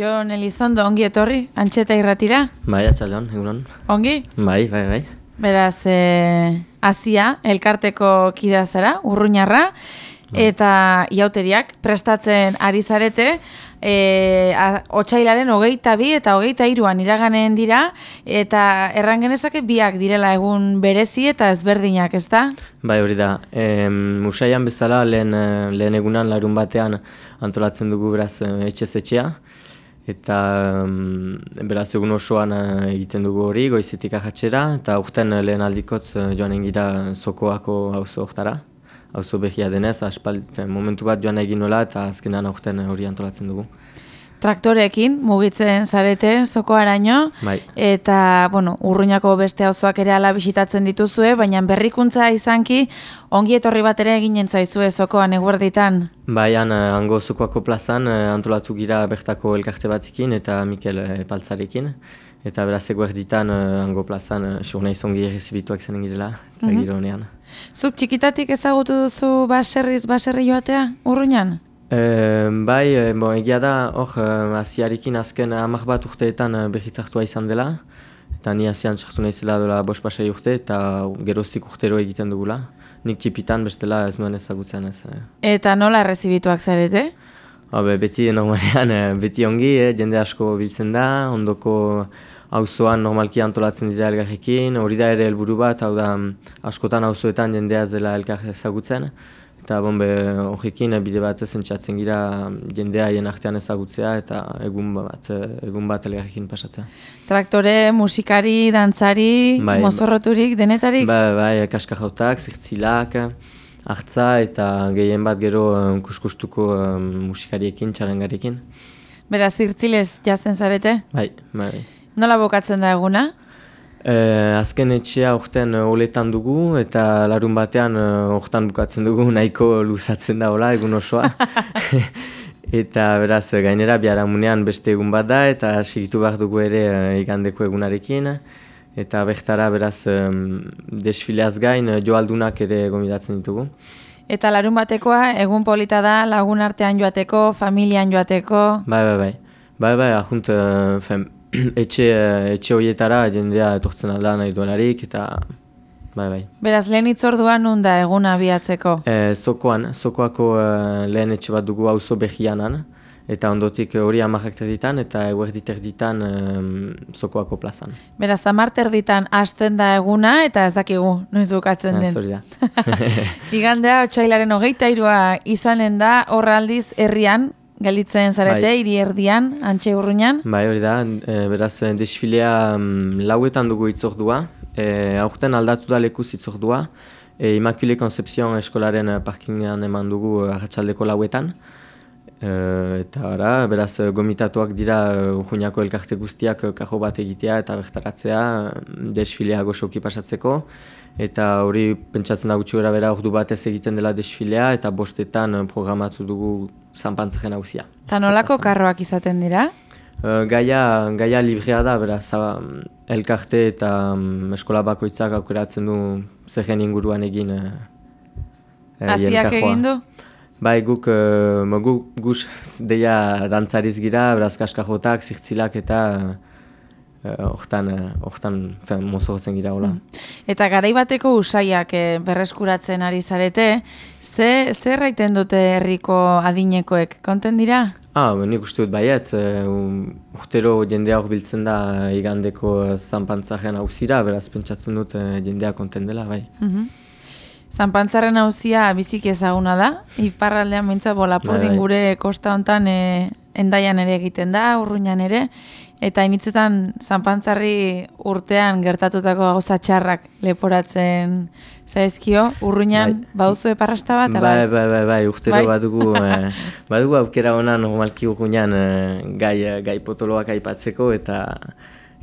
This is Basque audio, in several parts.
Jon Elizondo, ongi etorri, antxeta irratira? Bai, atxaldeon, egunon. Ongi? Bai, bai, bai. Beraz, e, Asia, elkarteko kidea zara, urruñarra, eta iauteriak prestatzen ari zarete, e, a, otxailaren hogeita bi eta hogeita iruan iraganen dira, eta errangenezake biak direla egun berezi eta ezberdinak, ez da? Bai, hori da. E, musaian bezala lehen, eh, lehen egunan larun batean antolatzen dugu beraz eh, etxez etxea, eta um, beraz egun osoan uh, egiten dugu hori, goizetik ahatxera, eta urten lehen aldikotz uh, joan engira zokoako hauzo oktara. Hauzo behia denez, aspalt, momentu bat joan egin nola eta azkenan urten hori antolatzen dugu traktorekin mugitzen zarete zoko araño bai. eta bueno, urruñako beste auzoak ere ala bisitatzen dituzue, baina berrikuntza izanki ongi etorri bat ere eginen zaizue zokoan eguerditan. Bai, han, eh, hango zokoako plazan eh, antolatu gira bertako elkarte batzikin eta Mikel eh, Paltzarekin. Eta beraz eguerditan hango plazan uh, izongi errezibituak zen girela, eta mm -hmm. Zuk txikitatik ezagutu duzu baserriz baserri joatea, urruñan? E, bai, e, bo, egia da, hor, aziarekin azken amak bat urteetan behitzartua izan dela, eta ni azian txartu nahi zela dola bos pasai urte, eta geroztik urtero egiten dugula. Nik tipitan bestela ez nuen ezagutzen ez. E. Eta nola errezibituak zarete? Habe, beti normalean, beti ongi, eh, jende asko biltzen da, ondoko auzoan normalki antolatzen dira elgarrekin, hori da ere helburu bat, hau da askotan auzoetan jendeaz dela elkar ezagutzen. Eta bombe horrekin bide bat zentsatzen gira jendea hien artean ezagutzea eta egun bat, egun bat elgarrekin pasatzea. Traktore, musikari, dantzari, bai, mozorroturik, denetarik? Bai, bai, kaska jautak, zirtzilak, hartza eta gehien bat gero kuskustuko musikariekin, txarangarekin. Beraz, zirtzilez jazten zarete? Bai, bai. Nola bokatzen da eguna? E, azken etxea orten eh, oletan dugu eta larun batean hortan eh, bukatzen dugu nahiko luzatzen da hola egun osoa. eta beraz gainera biharamunean beste egun bat da eta sigitu behar dugu ere igandeko egunarekin. Eta behtara beraz desfileaz gain joaldunak ere gomidatzen ditugu. Eta larun batekoa egun polita da lagun artean joateko, familian joateko? Bai, bai, bai. Bai, bai, ahunt, etxe, etxe horietara jendea etortzen alda nahi duelarik eta bai bai. Beraz, lehen itzorduan nun da eguna abiatzeko? E, zokoan, zokoako e, lehen etxe bat dugu auzo behianan eta ondotik hori amarrak terditan eta eguerdit terditan e, zokoako plazan. Beraz, amart terditan hasten da eguna eta ez dakigu, noiz bukatzen den. Zori da. Igandea, otxailaren hogeita irua izanen da, horraldiz herrian, Galditzen zarete, bai. iri erdian, antxe urruñan? Bai, hori da, e, beraz, eh, desfilea um, lauetan dugu itzordua, e, aurten aldatu da lekuz itzordua, e, Immaculée Concepción eskolaren parkingean eman dugu arratsaldeko lauetan, e, eta ara, beraz, gomitatuak dira urruñako elkarte guztiak kajo bat egitea eta bertaratzea desfilea goxoki pasatzeko, eta hori pentsatzen da gutxi gara bera ordu batez egiten dela desfilea eta bostetan programatu dugu zanpantzaren hauzia. Eta nolako karroak izaten dira? Uh, gaia, gaia librea da, beraz, elkarte eta um, eskola bakoitzak aukeratzen du zehen inguruan egin uh, Aziak egin du? Bai, guk, uh, guk gus deia dantzariz gira, beraz, kaskajotak, zirtzilak eta hortan uh, uh, mozo gira hola. Hmm. Eta garaibateko usaiak eh, berreskuratzen ari zarete, ze zer raiten dute herriko adinekoek, konten dira? Ah, nik uste dut baietz, uh, urtero jendea hor biltzen da igandeko zanpantzaren hauzira, beraz pentsatzen dut uh, jendea konten dela, bai. Mm Zanpantzaren hauzia bizik ezaguna da, iparraldean mintza bolapurdin bai, bai. gure kosta hontan e, endaian ere egiten da, urruñan ere, Eta initzetan zanpantzarri urtean gertatutako gauza txarrak leporatzen zaizkio, urruinan bai. bauzu eparrasta bat, bai, bai, bai, bai, urtero bai? badugu, eh, badugu aukera hona normalki urruinan eh, gai, gai potoloak aipatzeko, eta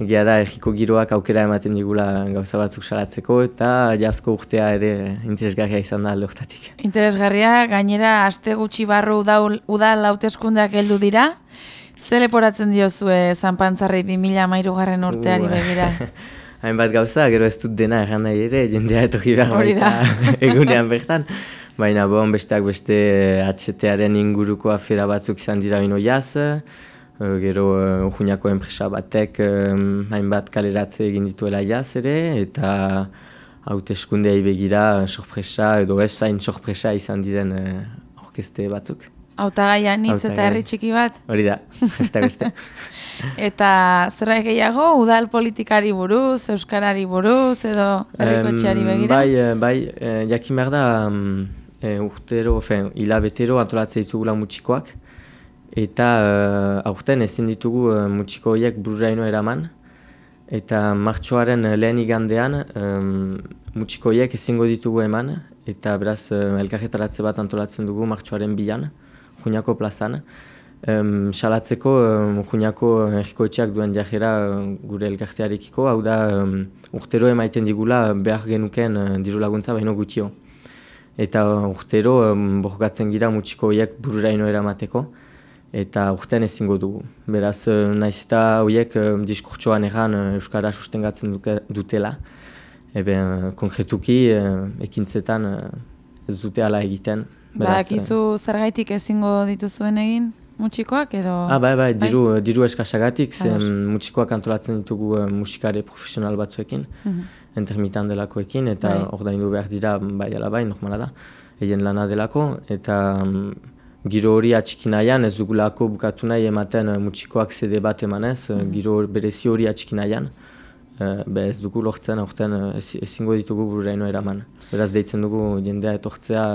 egia da, egiko giroak aukera ematen digula gauza batzuk salatzeko, eta jazko urtea ere interesgarria izan da alde urtatik. Interesgarria, gainera, aste gutxi barru udal hauteskundeak heldu dira, Ze leporatzen diozue zanpantzarri 2000 mairu garren urteari begira? Hainbat gauza, gero ez dut dena egan nahi ere, jendea eto behar baita egunean bertan. Baina bon, besteak beste HTaren inguruko afera batzuk izan dira ino jaz, Uh, gero uh, Urruñako enpresa batek hainbat kaleratze egin dituela jaz ere, eta hauteskundea begira sorpresa edo ez zain sorpresa izan diren uh, orkeste batzuk. Hautagaian hitz eta herri txiki bat? Hori da, beste beste. eta zer gehiago, udal politikari buruz, euskarari buruz, edo herrikotxeari begira? Bai, eh, bai, eh, jakin behar da, um, urtero, fe, hilabetero antolatzea ditugula mutxikoak, eta uh, aurten ezin ditugu uh, mutxiko horiek bururaino eraman, eta martxoaren lehen igandean um, mutxiko horiek ezingo ditugu eman, eta beraz uh, elkarretaratze bat antolatzen dugu martxoaren bilan, Juniako plazan. Um, salatzeko um, Juniako errikoetxeak duen jajera gure elkartearekiko, hau da um, urtero emaiten digula behar genuken uh, diru laguntza baino gutio. Eta urtero um, borgatzen gira mutxiko horiek bururaino eramateko, eta urtean ezingo dugu. Beraz, uh, naiz eta horiek um, diskurtsoan egan uh, Euskara sustengatzen duke, dutela, Ebe, uh, konkretuki ekintzetan ez dute ala egiten. Ba, kizu zergaitik ezingo dituzuen egin mutxikoak edo... Ah, bai, bai, diru, bai? diru eskasagatik, zen mutxikoak antolatzen ditugu uh, musikare profesional batzuekin, mm -hmm. intermitan delakoekin, eta bai. ordaindu behar dira, bai, ala bai, normala da, egin lana delako, eta um, giro hori atxikin nahian, ez dugulako bukatu nahi ematen mutxikoak zede bat emanez, mm -hmm. giro berezi hori atxikin nahian, uh, be ez dugu lortzen, aurten ezingo ditugu bururaino eraman. Beraz, deitzen dugu jendea etortzea,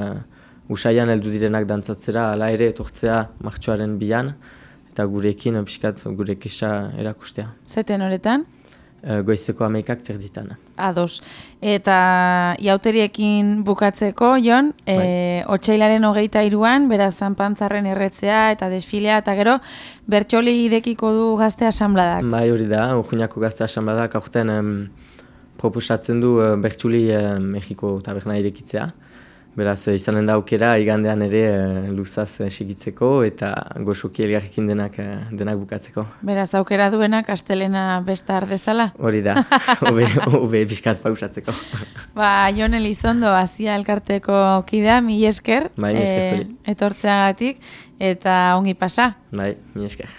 usaian heldu direnak dantzatzera, ala ere etortzea martxoaren bian, eta gurekin, pixkat, gure kesa erakustea. Zeten horretan? Uh, goizeko ameikak zerditan. Ados. Eta iauteriekin bukatzeko, Jon, e, otxailaren hogeita iruan, beraz zanpantzarren erretzea eta desfilea, eta gero, bertxoli idekiko du gazte asanbladak. Bai, hori da, urjuñako gazte asanbladak, aurten um, proposatzen du bertxuli uh, Mexiko taberna irekitzea. Beraz, eh, izanen da aukera, igandean ere e, luzaz e, segitzeko eta goxoki elgarrekin denak, denak bukatzeko. Beraz, aukera duenak astelena besta ardezala? Hori da, hobe, hobe biskat pausatzeko. Ba, Jon Elizondo, azia elkarteko kidea, mi esker, bai, mi esker, etortzeagatik, eta ongi pasa. Bai, mi esker.